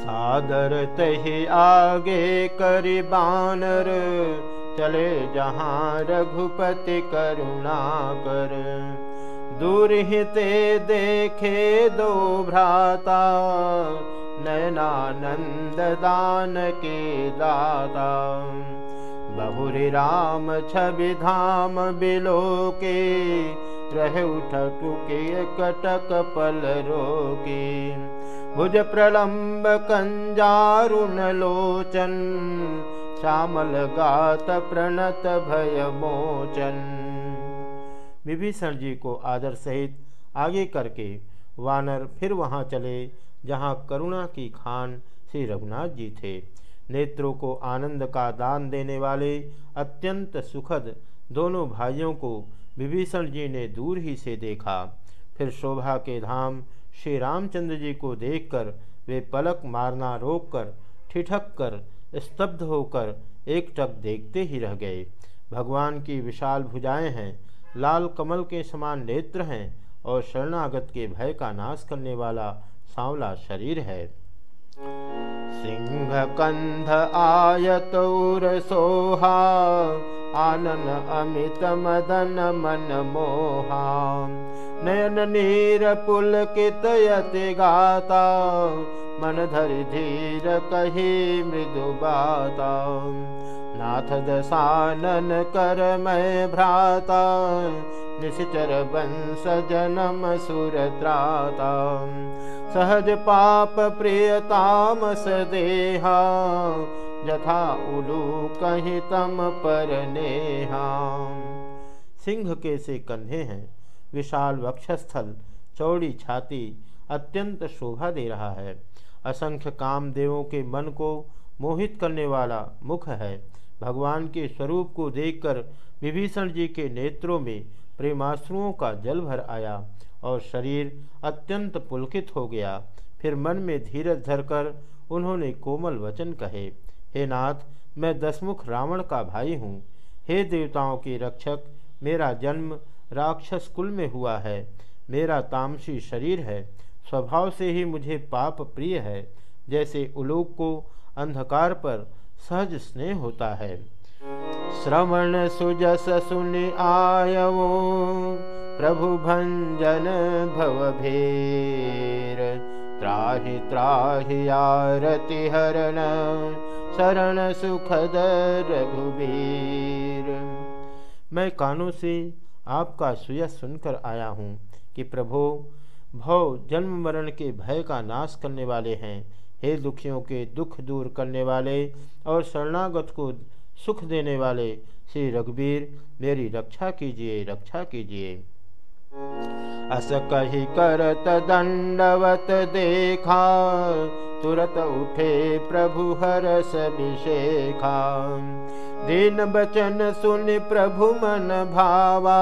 सादर तही आगे करी बानर चले जहाँ रघुपति करुणा कर। दूर ही ते देखे दो भ्राता दान के दाता। बहुरी राम छवि धाम बिलो के रह उठक के कटक पल रोके भुज प्रलंब कंजारुन लोचन श्यामल गात प्रणत भय मोचन विभीषण जी को आदर सहित आगे करके वानर फिर वहाँ चले, जहाँ करुणा की खान श्री रघुनाथ जी थे। नेत्रों को आनंद का दान देने वाले अत्यंत सुखद दोनों भाइयों को विभीषण जी ने दूर ही से देखा। फिर शोभा के धाम श्री रामचंद्र जी को देखकर वे पलक मारना रोककर ठिठक कर स्तब्ध होकर एक टक देखते ही रह गए। भगवान की विशाल भुजाएँ हैं, लाल कमल के समान नेत्र हैं और शरणागत के भय का नाश करने वाला सांवला शरीर है। सिंह कंध आयतौर सोहा, आनन अमित मदन मन मोहा। नयन नीर पुलकित यति गाता, मन धरि धीर कही मृदु बाता। नाथ दसानन कर मैं भ्राता, निश्चर वंश जनम सुर त्राता। सहज पाप प्रियतामस देहा जथा उलू कहीं तम पर नेहा। सिंह के से हैं विशाल वक्षस्थल, चौड़ी छाती अत्यंत शोभा दे रहा है। असंख्य कामदेवों के मन को मोहित करने वाला मुख है। भगवान के स्वरूप को देखकर विभीषण जी के नेत्रों में प्रेमाश्रुओं का जल भर आया और शरीर अत्यंत पुलकित हो गया। फिर मन में धीरज धरकर उन्होंने कोमल वचन कहे, हे नाथ, मैं दसमुख रावण का भाई हूँ। हे देवताओं के रक्षक, मेरा जन्म राक्षस कुल में हुआ है। मेरा तामसी शरीर है। स्वभाव से ही मुझे पाप प्रिय है। जैसे उलोक को अंधकार पर सहज स्नेह होता है। श्रवण सुजस सुन आयवो, प्रभु भंजन भव भेर। त्राहि त्राहि आरति हरण, शरण सुखद रघुबीर। मैं कानों से आपका सुयस सुनकर आया हूँ कि प्रभो, भव जन्म मरण के भय का नाश करने वाले हैं। हे दुखियों के दुख दूर करने वाले और शरणागत को सुख देने वाले, श्री रघुबीर मेरी रक्षा कीजिए रक्षा कीजिए। अस कही करत दंडवत देखा तुरत उठे प्रभु हरस विषेखा दीन बचन सुन प्रभु मन भावा।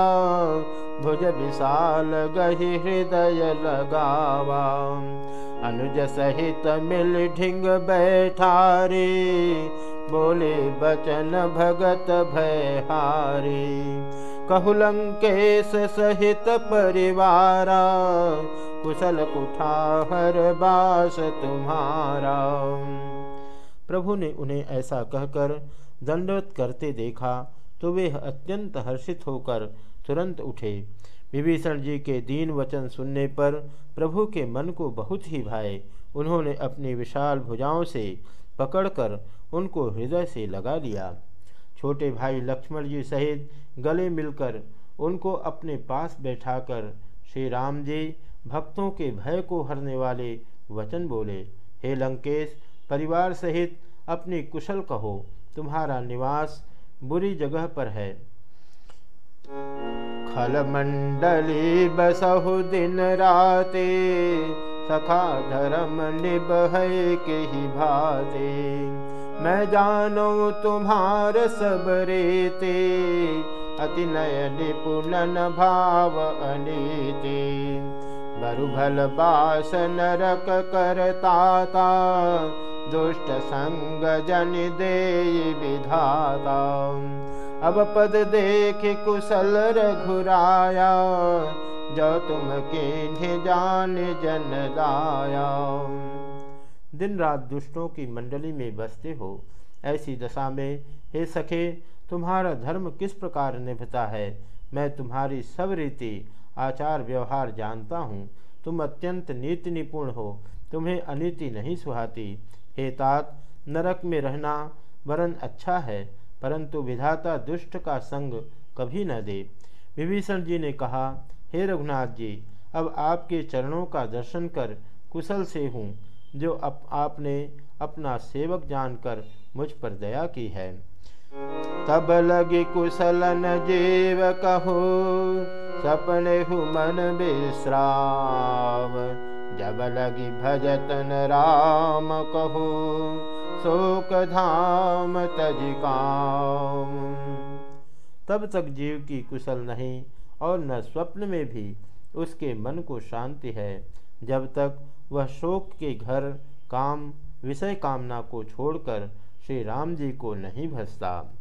भुज विशाल गही हृदय लगावा। अनुज सहित मिल ढिंग बैठारी। बोले बचन भगत भय हारी कहुलंकेश सहित परिवारा कुशल कुठाहर बास तुम्हारा। प्रभु ने उन्हें ऐसा कहकर दंडवत करते देखा तो वे अत्यंत हर्षित होकर तुरंत उठे। विभीषण जी के दीन वचन सुनने पर प्रभु के मन को बहुत ही भाए। उन्होंने अपनी विशाल भुजाओं से पकड़कर उनको हृदय से लगा लिया। छोटे भाई लक्ष्मण जी सहित गले मिलकर उनको अपने पास बैठाकर, श्री राम जी भक्तों के भय को हरने वाले वचन बोले, हे लंकेश, परिवार सहित अपनी कुशल कहो, तुम्हारा निवास बुरी जगह पर है। खल मंडली बसहु दिन राते, सखा धर्म निब है के ही भाते। मैं जानो तुम्हार सब रेते, अति नय निपुणन भाव अनीति। बरुभल बास नरक करताता दुष्ट संग जन दे विधाता। अब पद देख कुशल रघुराया, जो तुम के जान जन दाया दिन रात दुष्टों की मंडली में बसते हो, ऐसी दशा में, हे सखे, तुम्हारा धर्म किस प्रकार निभता है? मैं तुम्हारी सब रीति आचार व्यवहार जानता हूँ। तुम अत्यंत नीति निपुण हो, तुम्हें अनिति नहीं सुहाती। हे तात, नरक में रहना वरन अच्छा है, परंतु विधाता दुष्ट का संग कभी न दे। विभीषण जी ने कहा, हे रघुनाथ जी, अब आपके चरणों का दर्शन कर कुशल से हूँ, जो अप, आपने अपना सेवक जानकर मुझ पर दया की है। तब लगी कुशलन जीव कहो सपने हु मन विश्राम, जब लगी भजतन राम कहो, शोक धाम तज काम। तब तक जीव की कुशल नहीं और न स्वप्न में भी उसके मन को शांति है। जब तक वह शोक के घर काम, विषय कामना को छोड़कर श्री राम जी को नहीं भसता